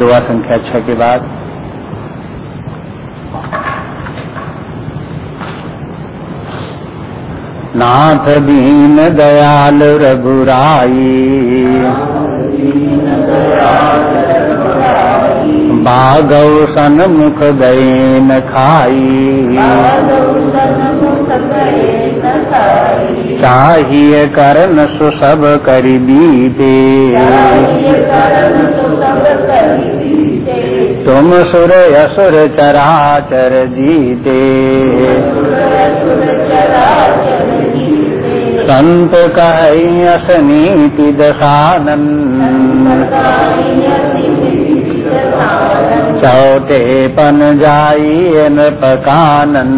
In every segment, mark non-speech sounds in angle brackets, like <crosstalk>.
दुआ संख्या छह के बाद। नाथ दीन दयाल रघुराई। बागौ सन्मुख गए खाई। चाहिए करन सुसब करी बीते। तुम सुर असुर चराचर जीते। संत कही असनीति दसानन चौथे पन जाई नपकानन।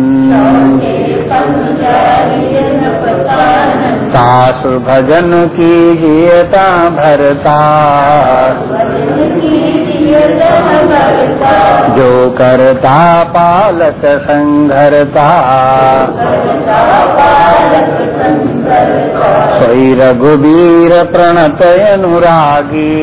सासु भजन की जियता भरता जो करता पालक संघरता। सोई रघुबीर प्रणत अनुरागी।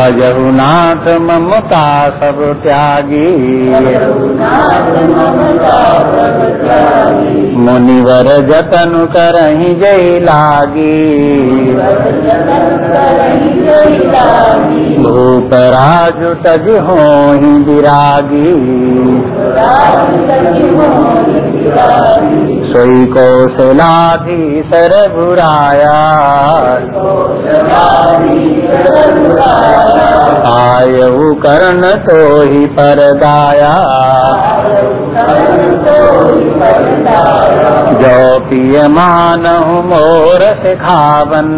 भजहु ममता सब त्यागी। मुनिवर जतन करही जय लागी। भूप राजु तज हो ही विरागी सोई कौशलाधीशर बुराया आयु करण तो ही परदाया। जो पिय मानहु मोर सिखावन।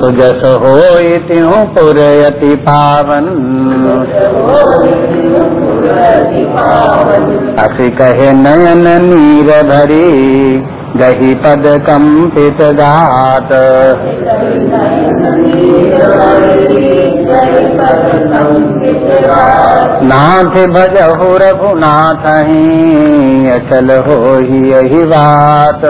सुजस हो त्यों पुरयति पावन। असी कहे, नयन नीर भरी गही पद कंपित गात नाथ भजहु रघुनाथ ही, अचल हो ही यही बात।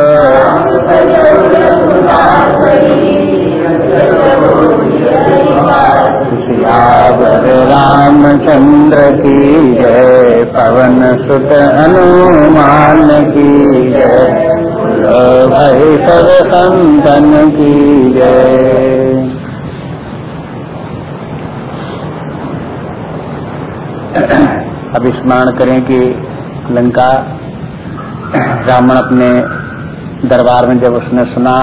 रामचंद्र की जय, पवन सुत हनुमान की जय। भय सब संतन की जय। अब स्मरण करें कि लंका रावण अपने दरबार में जब उसने सुना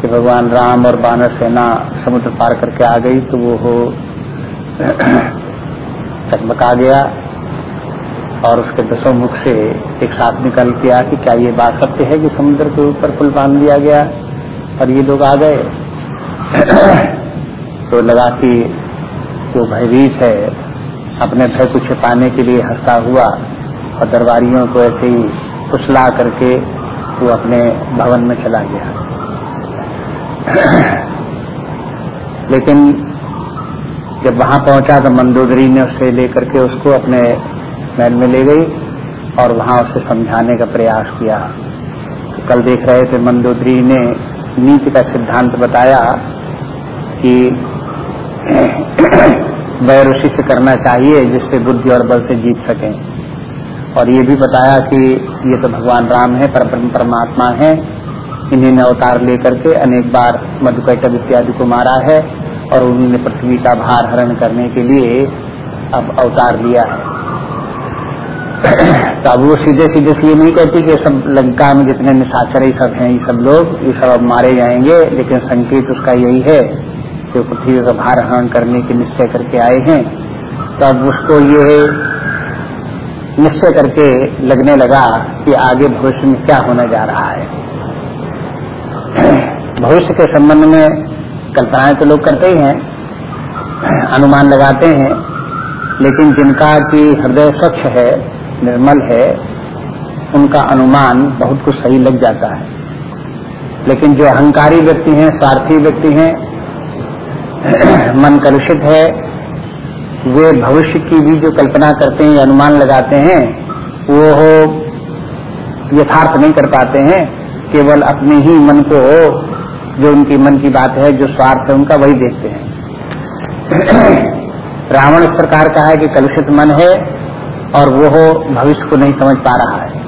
कि भगवान राम और बानर सेना समुद्र पार करके आ गई तो वो हो <clears throat> चकमका गया। और उसके दसों मुख से एक साथ निकल के आ कि क्या ये बात सत्य है कि समुद्र के ऊपर पुल बाँध दिया गया और ये लोग आ गए? <coughs> तो लगा कि जो भयभीत है, अपने भय को छिपाने के लिए हंसता हुआ और दरबारियों को ऐसे ही कुचला करके वो अपने भवन में चला गया। <coughs> लेकिन जब वहाँ पहुँचा तो मंदोदरी ने उससे लेकर के उसको अपने महल में ले गई और वहाँ उसे समझाने का प्रयास किया। तो कल देख रहे थे मंदोदरी ने नीति का सिद्धांत बताया कि <clears throat> वैर उसी से करना चाहिए जिससे बुद्धि और बल से जीत सके। और ये भी बताया कि ये तो भगवान राम है परम परमात्मा है। इन्हीं अवतार लेकर के अनेक बार मधुकैटव इत्यादि को मारा है और उन्होंने पृथ्वी का भार हरण करने के लिए अब अवतार लिया है। तो अब वो सीधे सीधे ये नहीं कहती कि सब लंका में जितने निशाचर सब हैं, ये सब लोग, ये सब अब मारे जाएँगे, लेकिन संकेत उसका यही है कि पृथ्वी का भार हरण करने के निश्चय करके आए हैं। तो अब उसको ये निश्चय करके लगने लगा कि आगे भविष्य में क्या होने जा रहा है। भविष्य के संबंध में कल्पनाएँ तो लोग करते ही हैं, अनुमान लगाते हैं, लेकिन जिनका की हृदय स्वच्छ है निर्मल है, उनका अनुमान बहुत कुछ सही लग जाता है। लेकिन जो अहंकारी व्यक्ति हैं, स्वार्थी व्यक्ति हैं, <clears throat> मन कलुषित है, वे भविष्य की भी जो कल्पना करते हैं, अनुमान लगाते हैं, वो यथार्थ नहीं कर पाते हैं। केवल अपने ही मन को, जो उनकी मन की बात है, जो स्वार्थ है, उनका वही देखते हैं। <clears throat> रावण इस प्रकार का है कि कलुषित मन है और वो भविष्य को नहीं समझ पा रहा है।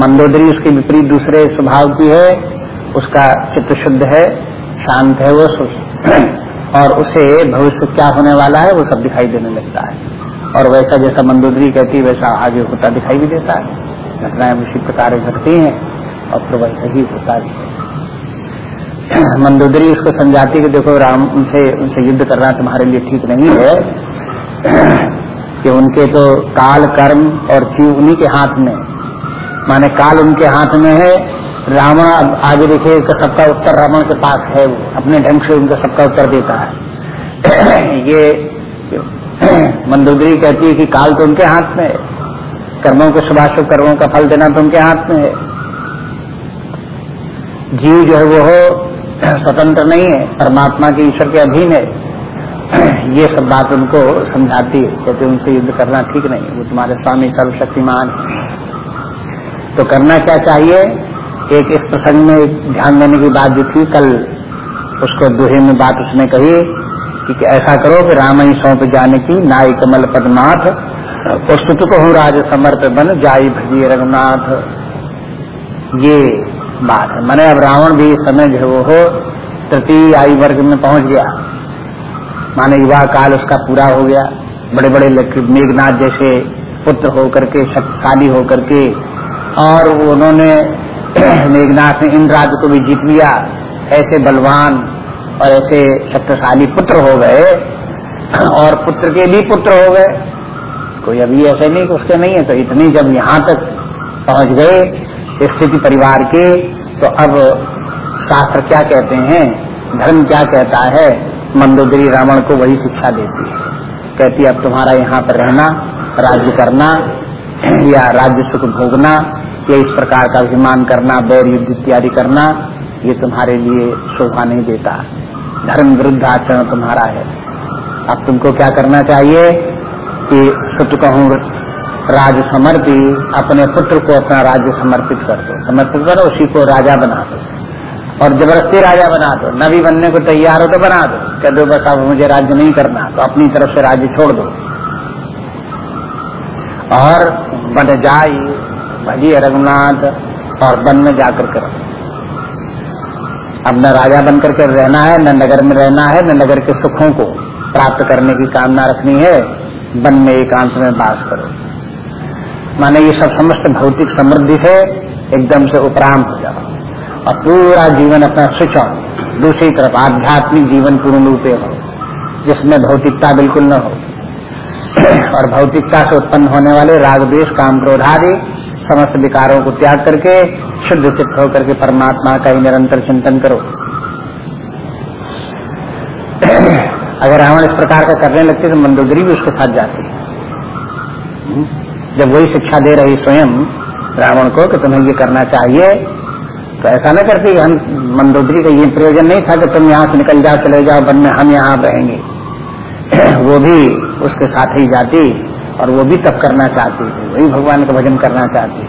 मंदोदरी उसके विपरीत दूसरे स्वभाव की है, उसका चित्त शुद्ध है, शांत है वो <clears throat> और उसे भविष्य क्या होने वाला है, वो सब दिखाई देने लगता है। और वैसा जैसा मंदोदरी कहती है, वैसा आगे होता दिखाई भी देता है। घटनाएँ उसी प्रकार घटती हैं और फिर वैसा ही होता भी है। <clears throat> मंदोदरी उसको समझाती कि देखो राम, उनसे उनसे युद्ध करना तुम्हारे लिए ठीक नहीं है। <clears throat> कि उनके तो काल कर्म और जीव उन्हीं के हाथ में। माने काल उनके हाथ में है, रावण आगे देखिए सबका उत्तर रावण के पास है वो, अपने ढंग से उनका सबका उत्तर देता है। <clears throat> ये मंदोदरी कहती है कि काल तो उनके हाथ में है, कर्मों के शुभाशुभ कर्मों का फल देना तो उनके हाथ में है। जीव जो है वो <clears throat> स्वतंत्र नहीं है, परमात्मा के ईश्वर के अधीन है। <clears throat> ये सब बात उनको समझाती है। कहते उनसे युद्ध करना ठीक नहीं, वो तुम्हारे स्वामी सर्वशक्तिमान तो करना क्या चाहिए? एक इस प्रसंग में ध्यान देने की बात जो थी कल, उसको दोहे में बात उसने कही कि कि ऐसा करो कि राम ही सौंप जाने की नाई कमल पदनाथ स्तुत को हूँ राज समर्प बन, जाई भजी रघुनाथ। ये बात है। मैंने अब रावण भी समय जो हो तृतीय आयु वर्ग में पहुँच गया। माने युवा काल उसका पूरा हो गया। बड़े बड़े मेघनाथ जैसे पुत्र होकर के, शक्तिशाली होकर के, और उन्होंने <clears throat> मेघनाथ ने इंद्राज को भी जीत लिया। ऐसे बलवान और ऐसे शक्तिशाली पुत्र हो गए, और पुत्र के भी पुत्र हो गए। कोई अभी ऐसे नहीं उसके नहीं है तो इतनी जब यहाँ तक पहुँच गए स्थिति परिवार के तो अब शास्त्र क्या कहते हैं, धर्म क्या कहता है मंदोदरी रावण को वही शिक्षा देती है। कहती अब तुम्हारा यहाँ पर रहना, राज्य करना, <clears throat> या राज्य सुख भोगना, या इस प्रकार का अभिमान करना, बैर युद्ध इत्यादि करना, ये तुम्हारे लिए शोभा नहीं देता। धर्म विरुद्ध आचरण तुम्हारा है। अब तुमको क्या करना चाहिए कि सुत कहूँ, राज समर्पी, अपने पुत्र को अपना राज्य समर्पित कर दो। समर्पित करो, उसी को राजा बना दो। और ज़बरदस्ती राजा बना दो। न भी बनने को तैयार हो तो बना दो। कह दो, बस अब मुझे राज्य नहीं करना तो अपनी तरफ़ से राज्य छोड़ दो। और बन जाई भली रघुनाथ, और वन में जाकर करो। अब न राजा बनकर के रहना है, न नगर में रहना है, न नगर के सुखों को प्राप्त करने की कामना रखनी है। वन में एकांत में बास करो। माने ये सब समस्त भौतिक समृद्धि से एकदम से उपराम हो जाओ। और पूरा जीवन अपना स्विच ऑन। दूसरी तरफ़ आध्यात्मिक जीवन पूर्ण रूपे हो, जिसमें भौतिकता बिल्कुल न हो। और भौतिकता से उत्पन्न होने वाले राग देश काम क्रोधादि समस्त विकारों को त्याग करके, शुद्ध चित्त होकर के परमात्मा का ही निरंतर चिंतन करो। अगर रावण इस प्रकार का करने लगते तो मंदोदरी भी उसके साथ जाती। जब वही शिक्षा दे रही स्वयं रावण को कि तुम्हें ये करना चाहिए तो ऐसा न करती हम मंदोदरी का ये प्रयोजन नहीं था कि तुम यहाँ से निकल जाओ चले जाओ बन में हम यहाँ रहेंगे। <clears throat> वो भी उसके साथ ही जाती और वो भी तप करना चाहती थी। वही भगवान का भजन करना चाहती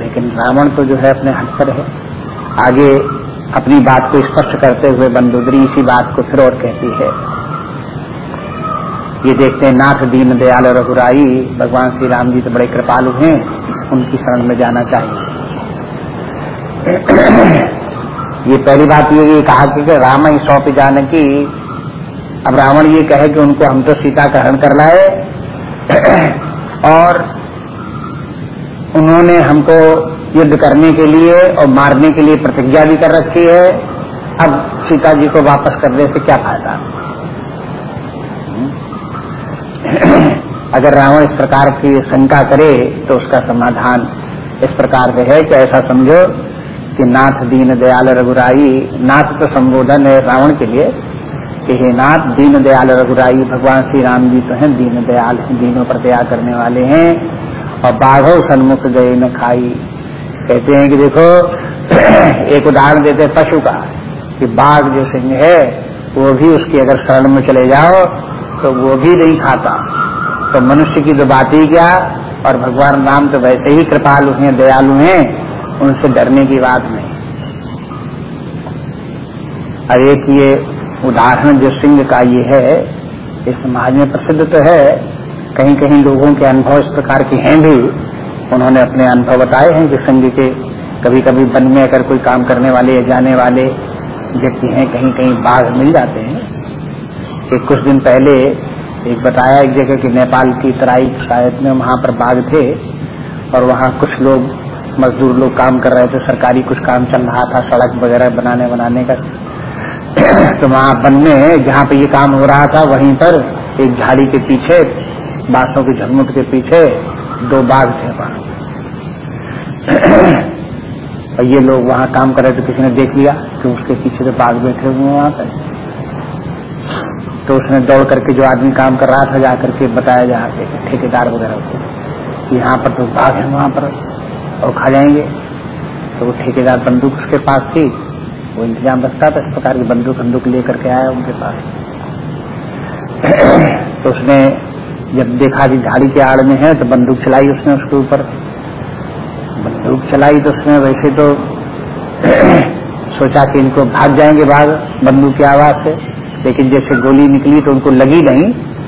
लेकिन रावण तो जो है अपने हट पर है। आगे अपनी बात को स्पष्ट करते हुए बंदोदरी इसी बात को फिर और कहती है। ये देखते हैं, नाथ दीन दयाल रघुराई, भगवान श्री राम जी तो बड़े कृपालु हैं, उनकी शरण में जाना चाहिए। <coughs> ये पहली बात ये कहा कि राम ही सौंप जाने की, अब रावण ये कहे कि उनको हम तो सीता का हरण कर लाए। <coughs> और उन्होंने हमको युद्ध करने के लिए और मारने के लिए प्रतिज्ञा भी कर रखी है। अब सीता जी को वापस करने से क्या फ़ायदा? <coughs> अगर रावण इस प्रकार की शंका करे तो उसका समाधान इस प्रकार से है कि ऐसा समझो कि नाथ दीन दयाल रघुराई, नाथ तो संबोधन है रावण के लिए, कि हे नाथ, दीन दयाल रघुराई, भगवान श्री राम जी तो हैं, दीन दयाल दीनों पर दया करने वाले हैं, और बाघो सन्मुख गए न खाई। कहते हैं कि देखो, <clears throat> एक उदाहरण देते पशु का, कि बाघ जो सिंह है, वो भी उसकी अगर शरण में चले जाओ तो वो भी नहीं खाता। तो मनुष्य की तो बात ही क्या, और भगवान राम तो वैसे ही कृपालु हैं, दयालु हैं उनसे डरने की बात नहीं। और एक ये उदाहरण जो सिंह का ये है, इस समाज में प्रसिद्ध तो है कहीं कहीं लोगों के अनुभव इस प्रकार के हैं भी। उन्होंने अपने अनुभव बताए हैं कि सिंह के कभी कभी वन में अगर कोई काम करने वाले या जाने वाले व्यक्ति हैं कहीं कहीं बाघ मिल जाते हैं। कि कुछ दिन पहले एक बताया एक जगह कि नेपाल की तराई शायद में वहाँ पर बाघ थे और वहाँ कुछ लोग मजदूर लोग काम कर रहे थे, सरकारी कुछ काम चल रहा था, सड़क वगैरह बनाने बनाने का। <clears throat> तो वहाँ में जहाँ पे ये काम हो रहा था, वहीं पर एक झाड़ी के पीछे, बांसों के झरमुट के पीछे दो बाघ थे वहाँ। <clears throat> और ये लोग वहाँ काम कर रहे थे, किसी ने देख लिया कि उसके पीछे से बाघ बैठे हुए वहाँ पर तो उसने दौड़ करके जो आदमी काम कर रहा था जा करके बताया जहाँ के ठेकेदार वगैरह को यहाँ पर तो बाघ है वहाँ पर। और खा जाएँगे। तो वो ठेकेदार बंदूक उसके पास थी। वो इंतज़ाम रखता था इस प्रकार की बंदूक बंदूक लेकर के आया उनके पास। <clears throat> तो उसने जब देखा कि झाड़ी के आड़ में है तो बंदूक चलाई उसने उसके ऊपर। बंदूक चलाई तो उसने वैसे तो <clears throat> सोचा कि इनको भाग जाएँगे बाघ बंदूक की आवाज़ से। लेकिन जैसे गोली निकली तो उनको लगी नहीं।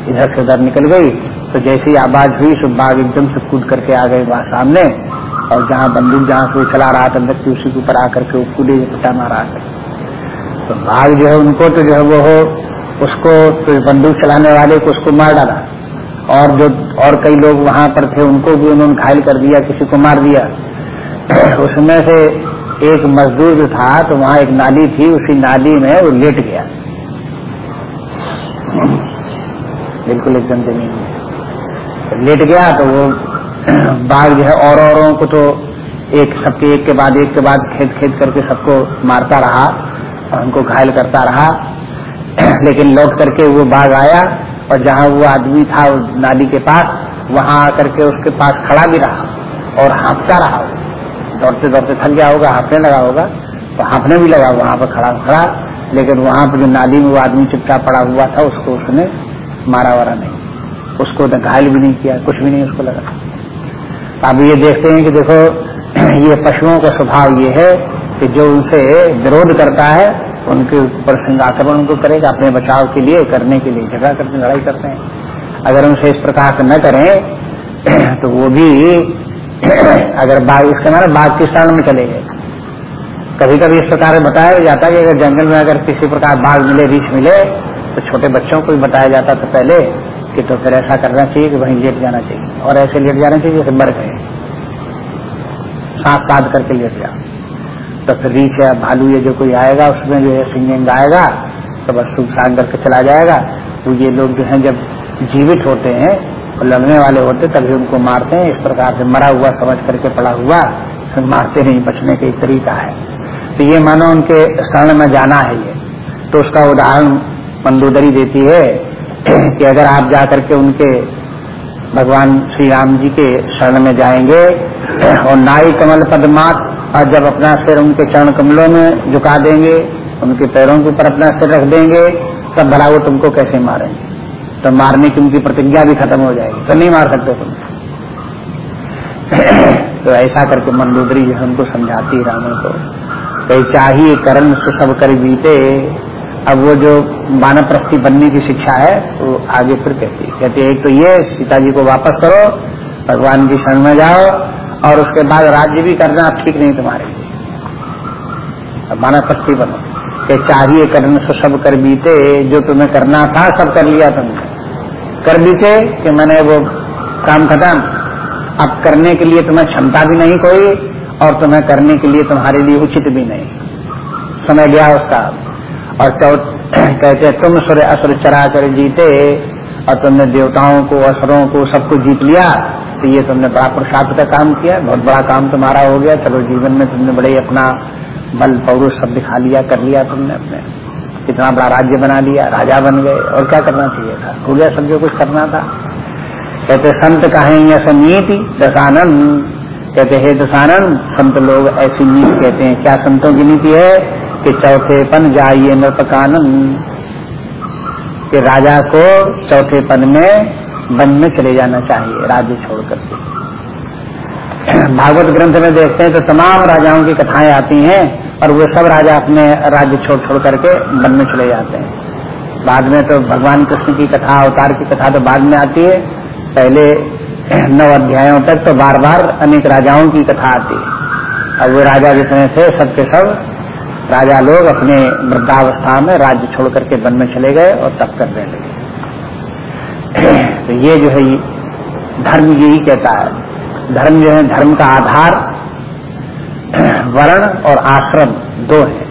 इधर से उधर निकल गई। तो जैसे ही आवाज़ हुई तो बाघ एकदम से कूद करके आ गए वहाँ सामने। और जहाँ बंदूक जहाँ से चला रहा था व्यक्ति उसी के ऊपर आकर के कूदे पटा मारा तो बाघ जो है उनको तो जो है वो उसको तो बंदूक चलाने वाले को उसको मार डाला। और जो, और कई लोग वहाँ पर थे, उनको भी उन्होंने घायल कर दिया, किसी को मार दिया। <clears throat> उसमें से एक मजदूर जो था तो वहाँ एक नाली थी, उसी नाली में वो लेट गया। <clears throat> बिल्कुल एकदम ज़मीन में। लेट गया तो वो बाघ जो है, और औरों को तो एक, सबके एक के बाद, एक के बाद खेद खेद करके सबको मारता रहा और उनको घायल करता रहा। <clears throat> लेकिन लौट करके वो बाघ आया और जहाँ वो आदमी था उस नाली के पास, वहाँ आकर के उसके पास खड़ा भी रहा और हाँपता रहा दौड़ते दौड़ते थक गया होगा हाँपने लगा होगा तो हाँपने भी लगा, वहाँ पर खड़ा खड़ा। लेकिन वहाँ पर जो नाली में वो आदमी चिपका पड़ा हुआ था, उसको उसने मारा वारा नहीं। उसको घायल भी नहीं किया, कुछ भी नहीं उसको लगा। अब ये देखते हैं कि देखो, <clears throat> ये पशुओं का स्वभाव ये है कि जो उनसे विरोध करता है, उनके ऊपर आक्रमण उनको करेगा, अपने बचाव के लिए, करने के लिए, झगड़ा करते, लड़ाई करते हैं। अगर उनसे इस प्रकार से न करें <clears throat> तो वो भी <clears throat> अगर बाघ इसके मारे बाघ की शरण में चले गए? कभी कभी इस प्रकार बताया जाता है कि अगर जंगल में अगर किसी प्रकार बाघ मिले रीछ मिले तो छोटे बच्चों को भी बताया जाता था पहले कि तो फिर ऐसा करना चाहिए कि वहीं लेट जाना चाहिए। और ऐसे लेट जाना चाहिए जैसे मर गए। सांस काट करके लेट जाओ तो फिर रीछ या भालू या जो कोई आएगा, उसमें जो है सिंगिंग आएगा तो बस सुख सुखसान करके चला जाएगा। तो ये लोग जो है जब जीवित होते हैं और लड़ने वाले होते तभी उनको मारते हैं। इस प्रकार से मरा हुआ, समझ करके पड़ा हुआ, फिर मारते नहीं, बचने का एक तरीका है। तो ये मानो उनके शरण में जाना है ये। तो उसका उदाहरण मंदोदरी देती है कि अगर आप जाकर के उनके भगवान श्री राम जी के शरण में जाएँगे और नाई कमल पदमात और जब अपना सिर उनके चरण कमलों में झुका देंगे, उनके पैरों के ऊपर अपना सिर रख देंगे, तब भला वो तुमको कैसे मारेंगे? तो मारने की उनकी प्रतिज्ञा भी खत्म हो जाएगी। तो नहीं मार सकते तुम। <clears throat> तो ऐसा करके मंदोदरी जो हमको समझाती रावण को, कहीं चाहिए करण सब कर बीते। अब वो जो प्रस्थि बनने की शिक्षा है वो तो आगे फिर कहती है। कहती है, एक तो ये सीता जी को वापस करो, भगवान की शरण में जाओ, और उसके बाद राज्य भी करना ठीक नहीं तुम्हारे लिए। प्रस्थि बनो। कि चाहिए करण से सब कर बीते, जो तुम्हें करना था, सब कर लिया तुमने। कर बीते कि मैंने वो काम खत्म। अब करने के लिए तुम्हें क्षमता भी नहीं कोई, और तुम्हें करने के लिए तुम्हारे लिए उचित भी नहीं। समय गया उसका। और कहते तुम सुर असुर चरा कर जीते, और तुमने देवताओं को, असुरों को सबको जीत लिया तो ये तुमने बड़ा प्रसाद का काम किया, बहुत बड़ा काम तुम्हारा हो गया, चलो जीवन में तुमने बड़े अपना बल, पौरुष सब दिखा लिया, कर लिया तुमने अपने। कितना बड़ा राज्य बना लिया, राजा बन गए, और क्या करना चाहिए था? हो गया सब जो कुछ करना था। कहते, संत कहें ऐसा नीति, दशानंद। कहते, हे दशानंद, संत लोग ऐसी नीति कहते हैं, क्या संतों की नीति है? कि चौथे पन जाइए नृपकानन। कि राजा को चौथे पन में वन में चले जाना चाहिए, राज्य छोड़ करके भागवत ग्रंथ में देखते हैं तो तमाम राजाओं की कथाएँ आती हैं और वो सब राजा अपने राज्य छोड़ छोड़ करके वन में चले जाते हैं। बाद में तो भगवान कृष्ण की कथा, अवतार की कथा तो बाद में आती है। पहले नौ अध्यायों तक तो बार बार अनेक राजाओं की कथा आती है। और वो राजा जितने थे, सबके सब राजा लोग अपने वृद्धावस्था में राज्य छोड़ करके वन में चले गए और तप करने लगे <clears throat> तो ये जो है धर्म यही कहता है। धर्म जो है, धर्म का आधार, <clears throat> वर्ण और आश्रम दो है।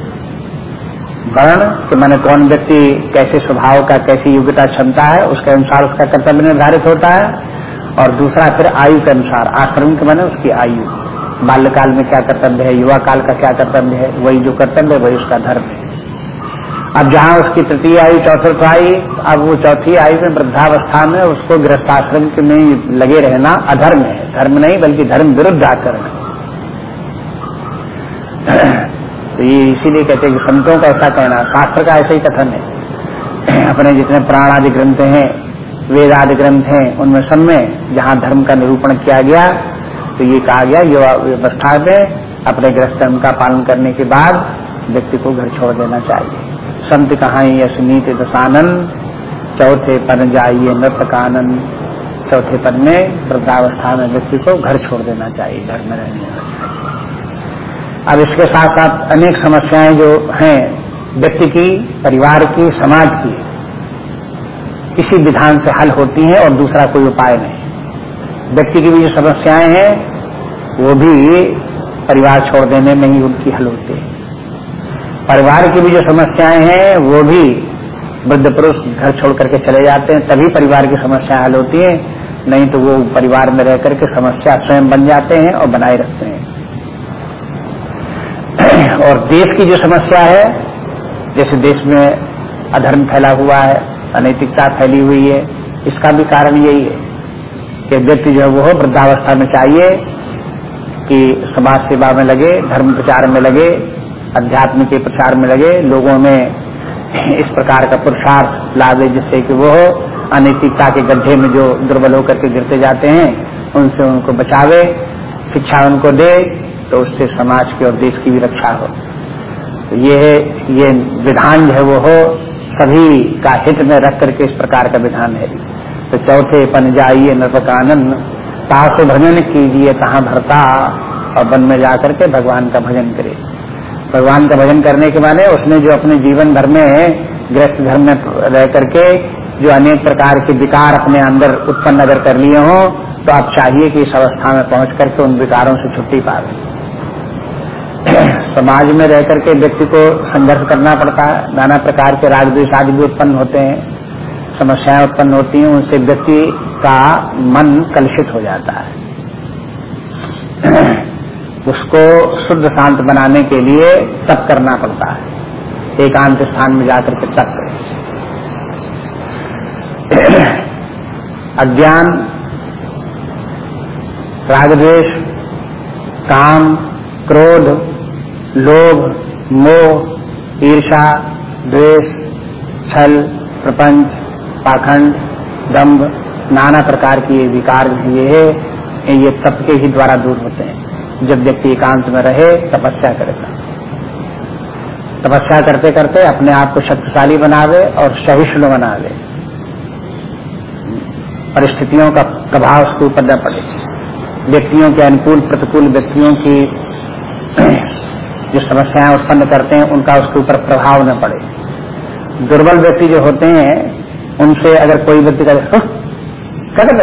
वर्ण कि मैंने कौन व्यक्ति कैसे स्वभाव का, कैसी योग्यता, क्षमता है, उसके अनुसार उसका कर्तव्य निर्धारित होता है, और दूसरा फिर आयु के अनुसार, आश्रम के मैंने उसकी आयु। बाल्यकाल में क्या कर्तव्य है युवा काल का क्या कर्तव्य है, वही जो कर्तव्य है, वही उसका धर्म है। अब जहाँ उसकी तृतीय आयु चौथी आई, अब वो चौथी आयु में वृद्धावस्था में उसको गृहस्थाश्रम में लगे रहना अधर्म है। धर्म नहीं, बल्कि धर्म विरुद्ध आचरण तो ये इसीलिए कहते हैं कि संतों का ऐसा कहना, शास्त्र का ऐसा ही कथन है। अपने जितने प्राण आदि ग्रंथ हैं, वेद आदि ग्रंथ हैं, उनमें सब में जहाँ धर्म का निरूपण किया गया तो ये कहा गया युवा व्यवस्था में अपने गृहस्थ का पालन करने के बाद व्यक्ति को घर छोड़ देना चाहिए। संत कहाई असनीत दशानन, चौथे पद जाइए नृत कानन चौथे पद में वृद्धावस्था में व्यक्ति को घर छोड़ देना चाहिए, घर में रहने अब इसके साथ साथ अनेक समस्याएँ जो हैं, व्यक्ति की, परिवार की, समाज की, किसी विधान से हल होती हैं और दूसरा कोई उपाय नहीं। व्यक्ति की भी जो समस्याएँ हैं, वो भी परिवार छोड़ देने में ही उनकी हल होती है। परिवार की भी जो समस्याएँ हैं, वो भी वृद्ध पुरुष घर छोड़ करके चले जाते हैं, तभी परिवार की समस्या हल होती है। नहीं तो वो परिवार में रह करके समस्या स्वयं बन जाते हैं और बनाए रखते हैं। <clears throat> और देश की जो समस्या है, जैसे देश में अधर्म फैला हुआ है, अनैतिकता फैली हुई है, इसका भी कारण यही है। कि व्यक्ति जो है वो वृद्धावस्था में चाहिए कि समाज सेवा में लगे, धर्म प्रचार में लगे अध्यात्म के प्रचार में लगे, लोगों में इस प्रकार का पुरुषार्थ लावे जिससे कि वो अनैतिकता के गड्ढे में जो दुर्बल होकर के गिरते जाते हैं, उनसे उनको बचावे, शिक्षा उनको दे तो उससे समाज की और देश की भी रक्षा हो। तो ये ये विधान जो है वो हो, सभी का हित में रख करके इस प्रकार का विधान है। तो चौथे पन जाइए नृपकानन ताश भजन कीजिए कहाँ भरता। और वन में जाकर के भगवान का भजन करे। भगवान का भजन करने के माने उसने जो अपने जीवन भर में गृहस्थ घर में रह करके जो अनेक प्रकार के विकार अपने अंदर उत्पन्न अगर कर लिए हों तो आप चाहिए कि इस अवस्था में पहुँच करके उन विकारों से छुट्टी पावे <clears throat> समाज में रह करके व्यक्ति को संघर्ष करना पड़ता है। नाना प्रकार के राग द्वेष आदि भी उत्पन्न होते हैं। समस्याएँ उत्पन्न होती हैं, उनसे व्यक्ति का मन कलुषित हो जाता है। <clears throat> उसको शुद्ध शांत बनाने के लिए तप करना पड़ता है। एकांत स्थान में जाकर के तप <clears throat> अज्ञान रागद्वेश काम, क्रोध, लोभ, मोह ईर्षा द्वेष, छल, प्रपंच पाखंड दम्भ, नाना प्रकार की विकार ये है, ये तप के ही द्वारा दूर होते हैं। जब व्यक्ति एकांत में रहे, तपस्या करेगा। तपस्या करते करते अपने आप को शक्तिशाली बनावे और सहिष्णु बनावे। परिस्थितियों का प्रभाव उसके ऊपर न पड़े। व्यक्तियों के अनुकूल, प्रतिकूल व्यक्तियों की <clears throat> जो समस्याएँ उत्पन्न करते हैं, उनका उसके ऊपर प्रभाव न पड़े। दुर्बल व्यक्ति जो होते हैं उनसे अगर कोई व्यक्ति करे क्या कर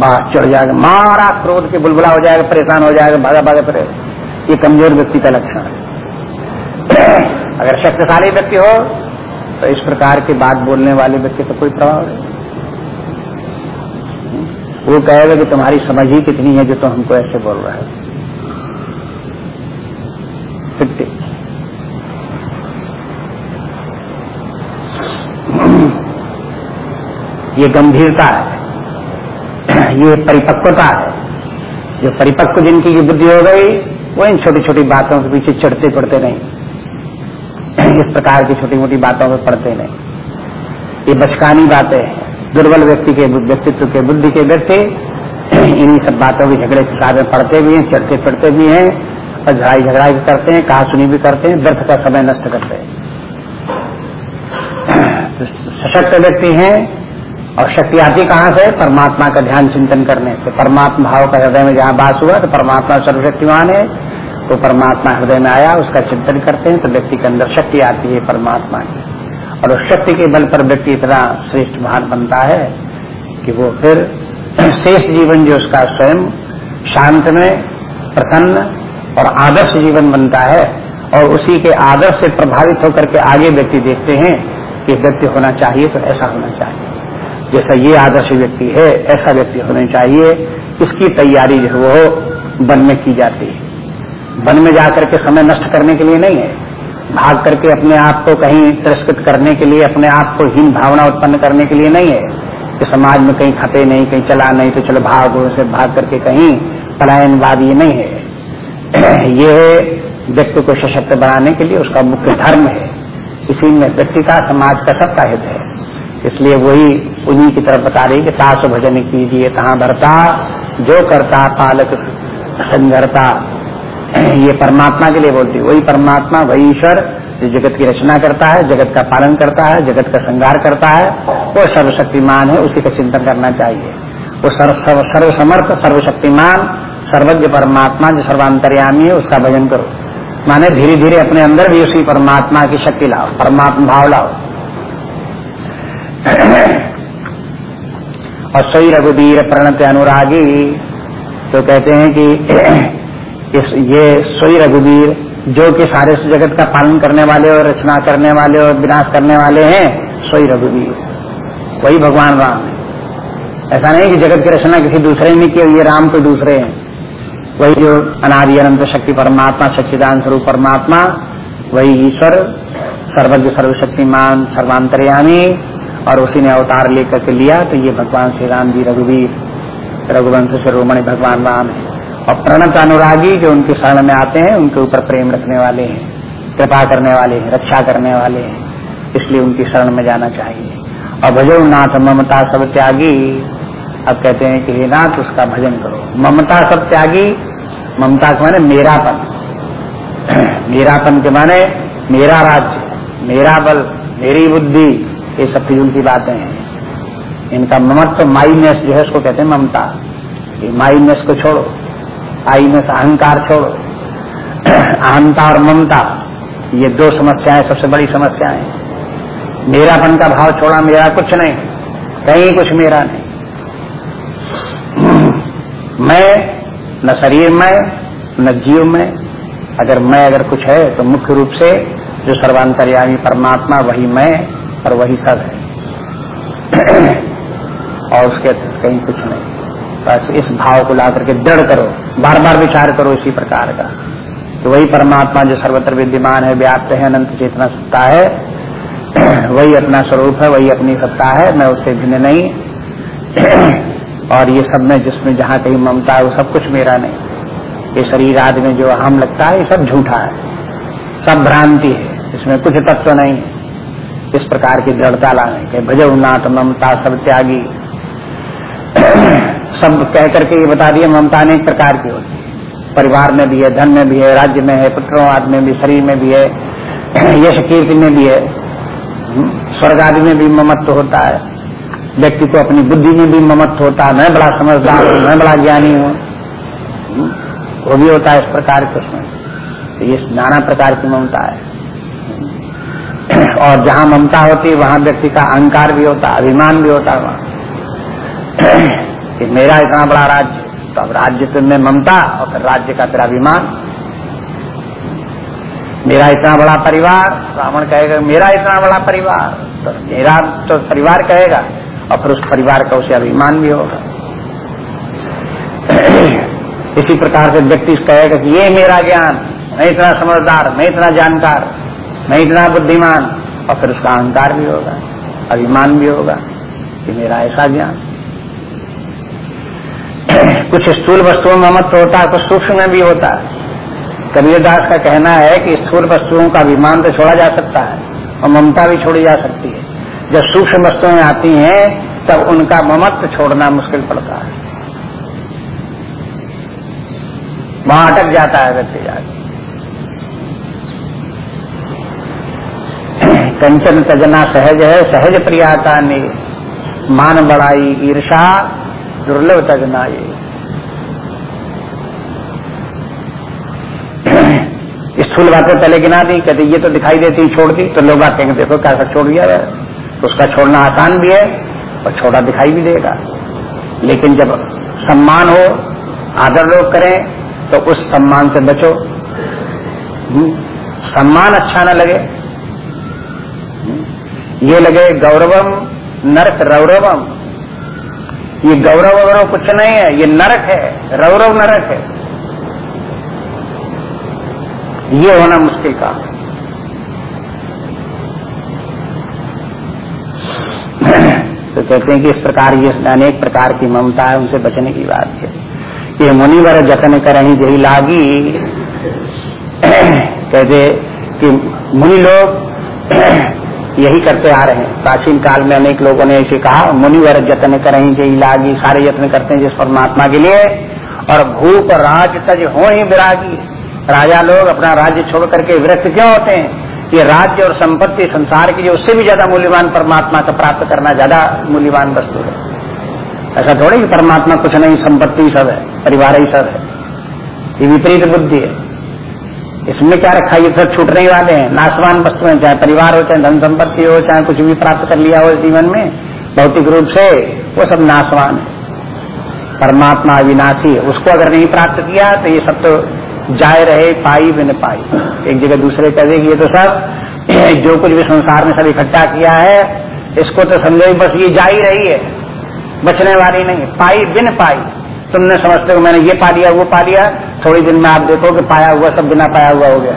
बात चढ़ जाएगा। मारा क्रोध के बुलबुला हो जाएगा, परेशान हो जाएगा भागा भागा फिर ये कमज़ोर व्यक्ति का लक्षण है। <clears throat> अगर शक्तिशाली व्यक्ति हो तो इस प्रकार की बात बोलने वाले व्यक्ति का कोई प्रभाव नहीं। वो कहेगा कि तुम्हारी समझ ही कितनी है जो तुम तो हमको ऐसे बोल रहा है। ये गंभीरता है। <clears throat> ये परिपक्वता है। जो परिपक्व जिनकी बुद्धि हो गई, वो इन छोटी छोटी बातों के पीछे चढ़ते पड़ते नहीं। <clears throat> इस प्रकार की छोटी मोटी बातों में पड़ते नहीं। ये बचकानी बातें हैं। दुर्बल व्यक्ति के व्यक्तित्व के बुद्धि के व्यक्ति <clears throat> इन्हीं सब बातों के झगड़े फिसाद में पढ़ते भी हैं, चढ़ते फिरते भी हैं, और झड़ाई झगड़ा भी करते हैं कहा सुनी भी करते हैं, व्यर्थ का समय नष्ट करते हैं। तो सशक्त व्यक्ति हैं और शक्ति आती कहाँ से? परमात्मा का ध्यान चिंतन करने से। परमात्मा भाव का हृदय में जहाँ बात हुआ तो परमात्मा सर्वशक्तिमान है। तो परमात्मा हृदय में आया, उसका चिंतन करते हैं तो व्यक्ति के अंदर शक्ति आती है परमात्मा की। और उस शक्ति के बल पर व्यक्ति इतना श्रेष्ठ महान बनता है कि वो फिर <clears throat> शेष जीवन जो उसका स्वयं शांत में, प्रसन्न और आदर्श जीवन बनता है और उसी के आदर्श से प्रभावित होकर के आगे व्यक्ति देखते हैं कि व्यक्ति होना चाहिए तो ऐसा होना चाहिए। जैसा ये आदर्श व्यक्ति है, ऐसा व्यक्ति होना चाहिए इसकी तैयारी जो वो वन में की जाती है। वन में जाकर के समय नष्ट करने के लिए नहीं है। भाग करके अपने आप को कहीं तिरस्कृत करने के लिए, अपने आप को हीन भावना उत्पन्न करने के लिए नहीं है। कि समाज में कहीं खपे नहीं, कहीं चला नहीं तो चलो भाग से भाग करके कहीं पलायनवाद ये नहीं है। <clears throat> ये व्यक्ति को सशक्त बनाने के लिए उसका मुख्य धर्म है। इसी में व्यक्ति का, समाज का सबका हित है। इसलिए वही उन्हीं की तरफ़ बता रही कि ताश भजन कीजिए कहाँ भरता, जो करता पालक संघरता ये परमात्मा के लिए बोलती वही परमात्मा, वही ईश्वर जो जगत की रचना करता है, जगत का पालन करता है, जगत का श्रृंगार करता है, वो सर्वशक्तिमान है, उसी का चिंतन करना चाहिए। वो सर्व सर्वसमर्थ, सर्वशक्तिमान, सर्वज्ञ परमात्मा जो सर्वांतर्यामी है, उसका भजन करो। माने धीरे धीरे अपने अंदर भी उसी परमात्मा की शक्ति लाओ, परमात्मा भाव लाओ। और सही रघुवीर प्रणत अनुरागी तो कहते हैं कि <clears throat> इस ये सोई रघुवीर जो कि सारे जगत का पालन करने वाले और रचना करने वाले और विनाश करने वाले हैं, सोई रघुवीर वही भगवान राम है। ऐसा नहीं कि जगत की रचना किसी दूसरे ने की ये राम कोई दूसरे हैं। वही जो अनादि अनंत शक्ति परमात्मा, सच्चिदान स्वरूप परमात्मा, वही ईश्वर, सर्वज्ञ सर्वशक्तिमान, सर्वांतरयामी और उसी ने अवतार लेकर के लिया तो ये भगवान श्री राम जी रघुवीर, रघुवंश शिरोमणि भगवान राम है। और प्रणत अनुरागी जो उनके शरण में आते हैं, उनके ऊपर प्रेम रखने वाले हैं, कृपा करने वाले हैं, रक्षा करने वाले हैं, इसलिए उनकी शरण में जाना चाहिए। और भजो नाथ, ममता सब त्यागी। अब कहते हैं कि हे नाथ, उसका भजन करो। ममता सब त्यागी, ममता के माने मेरापन। <clears throat> मेरापन के माने मेरा राज्य, मेरा बल, मेरी बुद्धि। ये सब फिजूल की बातें हैं। इनका ममत्व माइनेस जो है उसको कहते हैं ममता। ये माइनेस को छोड़ो आईनेस अहंकार छोड़ो। <clears throat> अहंता और ममता, ये दो समस्याएँ सबसे बड़ी समस्याएँ मेरापन का भाव छोड़ा मेरा कुछ नहीं, कहीं कुछ मेरा नहीं। <clears throat> मैं, न शरीर में, न जीव में, अगर मैं अगर कुछ है तो मुख्य रूप से जो सर्वांतर्यामी परमात्मा, वही मैं। और वही सब है। और उसके कहीं कुछ नहीं। बस इस भाव को ला करके दृढ़ करो। बार बार विचार करो इसी प्रकार का। तो वही परमात्मा जो सर्वत्र विद्यमान है, व्याप्त है, अनंत चेतना सत्ता है, वही अपना स्वरूप है, वही अपनी सत्ता है, मैं उससे भिन्न नहीं। और ये सब में जिसमें जहाँ कहीं ममता है, वो सब कुछ मेरा नहीं। ये शरीर आदि में जो हम लगता है, ये सब झूठा है। सब भ्रांति है। इसमें कुछ तत्व तो नहीं। है इस प्रकार की दृढ़ता लाने के भजो नाथ ममता सब त्यागी। सब कह करके ये बता दिए ममता अनेक प्रकार की होती है। परिवार में भी है धन में भी है राज्य में है पुत्रों आदि में भी शरीर में भी है यश कीर्ति में भी है। हम्म, स्वर्ग आदि में भी ममत्व होता है। व्यक्ति को अपनी बुद्धि में भी ममत्व होता है। मैं बड़ा समझदार हूँ मैं बड़ा ज्ञानी हूँ। हम्म, वो भी होता है इस प्रकार के उसमें। तो ये नाना प्रकार की ममता है। और जहाँ ममता होती, वहाँ व्यक्ति का अहंकार भी होता, अभिमान भी होता वहाँ। कि मेरा इतना बड़ा राज्य तो अब राज्य में ममता और फिर राज्य का तेरा अभिमान। मेरा इतना बड़ा परिवार, रावण कहेगा, मेरा इतना बड़ा परिवार तो मेरा तो परिवार कहेगा, और फिर उस परिवार का उसे अभिमान भी होगा। इसी प्रकार से व्यक्ति कहेगा कि ये मेरा ज्ञान, मैं इतना समझदार, मैं इतना जानकार, मैं इतना बुद्धिमान और फिर उसका अहंकार भी होगा, अभिमान भी होगा कि मेरा ऐसा ज्ञान। <clears throat> कुछ स्थूल वस्तुओं में मत होता है कुछ सूक्ष्म में भी होता। है कबीरदास का कहना है कि स्थूल वस्तुओं का अभिमान तो छोड़ा जा सकता है और ममता भी छोड़ी जा सकती है। जब सूक्ष्म वस्तुएँ आती हैं, तब उनका ममत्व छोड़ना मुश्किल पड़ता है। वहाँ अटक जाता है व्यक्ति जाकर कंचन तजना सहज है सहज प्रियाता ने। मान बढ़ाई ईर्षा दुर्लभ तजना ये। स्थूल बातें पहले गिना दी कहते ये तो दिखाई देती छोड़ दी तो लोग आते हैं देखो कैसा छोड़ दिया है। तो उसका छोड़ना आसान भी है और छोड़ा दिखाई भी देगा। लेकिन जब सम्मान हो आदर लोग करें तो उस सम्मान से बचो। हम्म, सम्मान अच्छा न लगे ये लगे गौरवम नरक रौरवम। ये गौरव वगौरव कुछ नहीं है, ये नरक है, रौरव नरक है। ये होना मुश्किल काम। तो कहते हैं कि इस प्रकार ये अनेक प्रकार की ममता है, उनसे बचने की बात है। ये मुनिवर जतन करनी जही लागी। कहते कि मुनि लोग यही करते आ रहे हैं। प्राचीन काल में अनेक लोगों ने ऐसे कहा, मुनिवर जतन करें जही लागी सारे यत्न करते हैं जिस परमात्मा के लिए। और भूप राज तज हो ही विरागी। राजा लोग अपना राज्य छोड़ करके विरक्त क्यों होते हैं? ये राज्य और संपत्ति संसार की जो उससे भी ज़्यादा मूल्यवान परमात्मा का प्राप्त करना ज़्यादा मूल्यवान वस्तु है। ऐसा थोड़ी कि परमात्मा कुछ नहीं, संपत्ति सब है, परिवार ही सब है। ये विपरीत बुद्धि है। इसमें क्या रखा ये सब छूटने वाले हैं। नाशवान है, चाहे परिवार हो, चाहे धन संपत्ति हो, चाहे कुछ भी प्राप्त कर लिया हो जीवन में, भौतिक रूप से वो सब नाशवान है। परमात्मा अविनाशी है। उसको अगर नहीं प्राप्त किया तो ये सब तो जाए रहे, पाई बिन पाई। एक जगह दूसरे कह दे ये तो सब, <clears throat> जो कुछ भी संसार में सब इकट्ठा किया है, इसको तो समझो बस ये जा ही रही है। बचने वाली नहीं पाई बिन पाई। तुमने समझते हो मैंने ये पा लिया, वो पा लिया, थोड़ी दिन में आप देखो कि पाया हुआ, सब बिना पाया हुआ हो गया।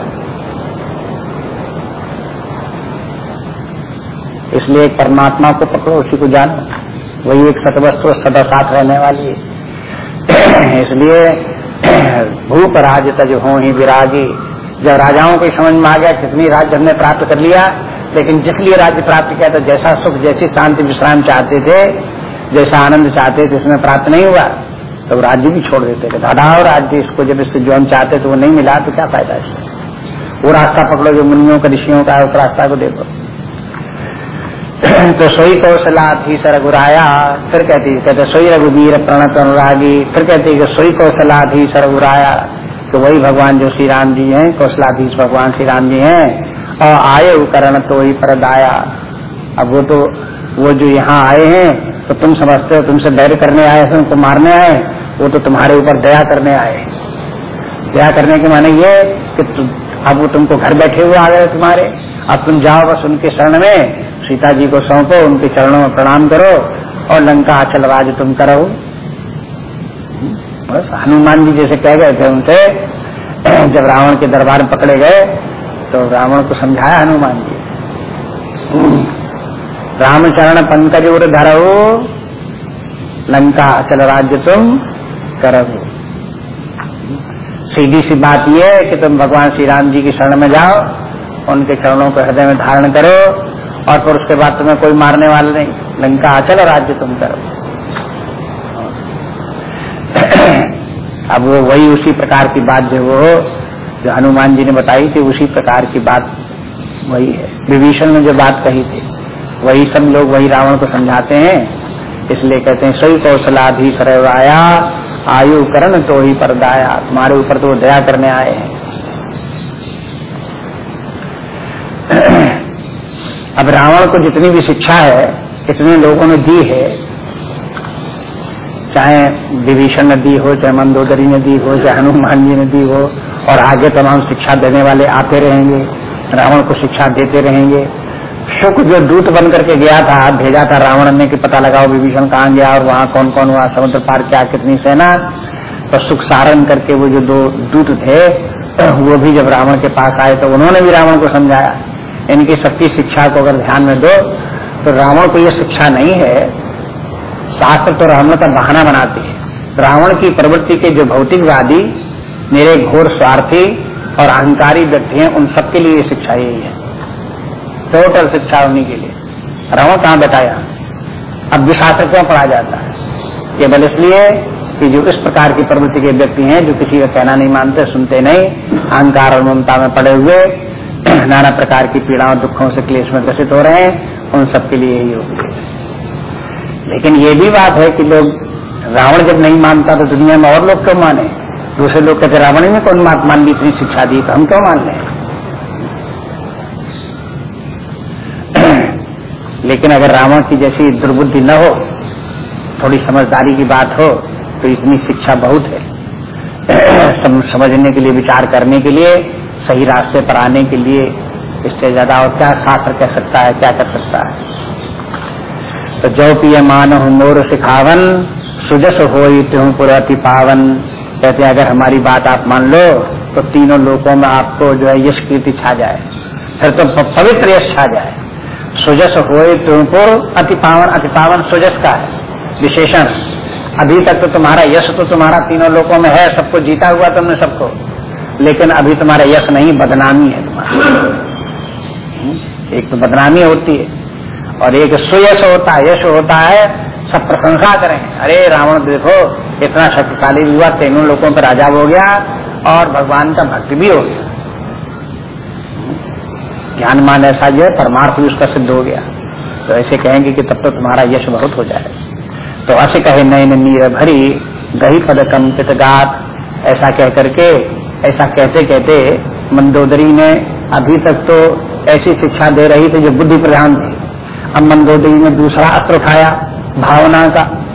इसलिए परमात्मा को पकड़ो, उसी को जानो। वही एक सतवस्तु, सदा साथ रहने वाली है। <coughs> इसलिए <coughs> भूप राज तज हो ही विरागी। जब राजाओं को समझ में आ गया, कितनी राज्य हमने प्राप्त कर लिया, लेकिन जिस लिए राज्य प्राप्त किया तो जैसा सुख, जैसी शांति, विश्राम चाहते थे, जैसा आनंद चाहते थे, उसमें प्राप्त नहीं हुआ। तो राज्य भी छोड़ देते थे। दादा और राज्य इसको जब इससे जो हम चाहते थे वो नहीं मिला तो क्या फ़ायदा इससे वो रास्ता पकड़ो जो मुनियों का, ऋषियों का उस रास्ता को देखो। <clears throat> तो सोई कौशला थी सरगुराया, फिर कहती, कहते, सोई रघुवीर प्रणत अनुरागी फिर कहती कि सोई कौशला थी सरगुराया तो वही भगवान जो श्री राम जी हैं, कौशलाधीश भगवान श्री राम जी हैं और आए करण तो वही परदाया। अब वो तो वो जो यहाँ आए हैं तो तुम समझते हो, तुमसे बैर करने आए हैं तुमको मारने आए वो तो तुम्हारे ऊपर दया करने आए दया करने के माने ये कि अब वो तुमको घर बैठे हुए आ गए तुम्हारे। अब तुम जाओ बस उनके शरण में, सीता जी को सौंपो, उनके चरणों में प्रणाम करो और लंका अचल राज तुम करो। बस हनुमान जी जैसे कह गए थे उनसे, <clears throat> जब रावण के दरबार में पकड़े गए तो रावण को समझाया हनुमान जी। रामचरण पंकज उर धरो लंका अचल राज्य तुम करो सीधी सी बात यह है कि तुम भगवान श्री राम जी की शरण में जाओ, उनके चरणों को हृदय में धारण करो, और फिर उसके बाद तुम्हें कोई मारने वाला नहीं। लंका अचल राज्य तुम करो। अब वो वही उसी प्रकार की बात जो वो, जो हनुमान जी ने बताई थी, उसी प्रकार की बात वही है। विभीषण ने जो बात कही थी, वही सब लोग वही रावण को समझाते हैं, इसलिए कहते हैं सही कौशलाधि सरवाया आयु करण तो ही परदाया तुम्हारे ऊपर तो दया करने आए हैं। <clears throat> अब रावण को जितनी भी शिक्षा है, इतने लोगों ने दी है। चाहे विभीषण ने दी हो, चाहे मंदोदरी ने दी हो, चाहे हनुमान जी ने दी हो, और आगे तमाम शिक्षा देने वाले आते रहेंगे, रावण को शिक्षा देते रहेंगे। शुक जो दूत बन करके गया था भेजा था रावण ने कि पता लगाओ विभीषण कहाँ गया और वहाँ कौन कौन हुआ, समुद्र पार क्या, कितनी सेना? तो सुख सारण करके वो जो दो दूत थे, <clears throat> वो भी जब रावण के पास आए तो उन्होंने भी रावण को समझाया। इनकी सबकी शिक्षा को अगर ध्यान में दो तो रावण को यह शिक्षा नहीं है। शास्त्र तो रावण का बहाना बनाती है। रावण की प्रवृत्ति के जो भौतिकवादी, मेरे घोर स्वार्थी और अहंकारी व्यक्ति हैं, उन सबके लिए ये शिक्षा यही है। टोटल शिक्षा उन्हीं के लिए। रावण कहाँ बताया? अब भी शास्त्र क्यों पढ़ा जाता है। केवल इसलिए कि जो इस प्रकार की प्रवृत्ति के व्यक्ति हैं, जो किसी का कहना नहीं मानते, सुनते नहीं, अहंकार और ममता में पड़े हुए, नाना प्रकार की पीड़ाओं, दुखों से क्लेश में ग्रसित हो रहे हैं, उन सबके लिए यही होगी लेकिन ये भी बात है कि लोग रावण जब नहीं मानता तो दुनिया में और लोग क्यों माने? दूसरे लोग कहते, रावण ने कौन मात मान ली इतनी शिक्षा दी तो हम क्यों मान लें? लेकिन अगर रावण की जैसी दुर्बुद्धि न हो थोड़ी समझदारी की बात हो तो इतनी शिक्षा बहुत है। <clears throat> सम, समझने के लिए विचार करने के लिए सही रास्ते पर आने के लिए इससे ज़्यादा और क्या खाकर कह सकता है क्या कर सकता है? तो जो पिय मान मोर सिखावन सुजस हो त्यों पुरति पावन। कहते हैं अगर हमारी बात आप मान लो तो तीनों लोगों में आपको जो है यश कीर्ति छा जाए। फिर तो पवित्र यश छा जाए। सुजस हो तुमको अति पावन अति पावन सुजस का है, विशेषण। अभी तक तो तुम्हारा यश तो तुम्हारा तीनों लोगों में है, सबको जीता हुआ तुमने सबको। लेकिन अभी तुम्हारा यश नहीं, बदनामी है तुम्हारा। एक तो बदनामी होती है, और एक सुयश होता है, यश होता है, सब प्रशंसा करें अरे रावण, देखो, इतना शक्तिशाली हुआ, तीनों लोगों पर राजा हो गया, और भगवान का भक्त भी हो गया। ज्ञान मान ऐसा जो है, परमार्थ भी उसका सिद्ध हो गया। तो ऐसे कहेंगे कि तब तो तुम्हारा यश बहुत हो जाए। तो ऐसे कहे, नयन नीर भरी गही पद कंपित गात। ऐसा कह करके, ऐसा कहते कहते मंदोदरी ने अभी तक तो ऐसी शिक्षा दे रही थी जो बुद्धि प्रधान थी। अब मंदोदरी ने दूसरा अस्त्र उठाया, भावना का।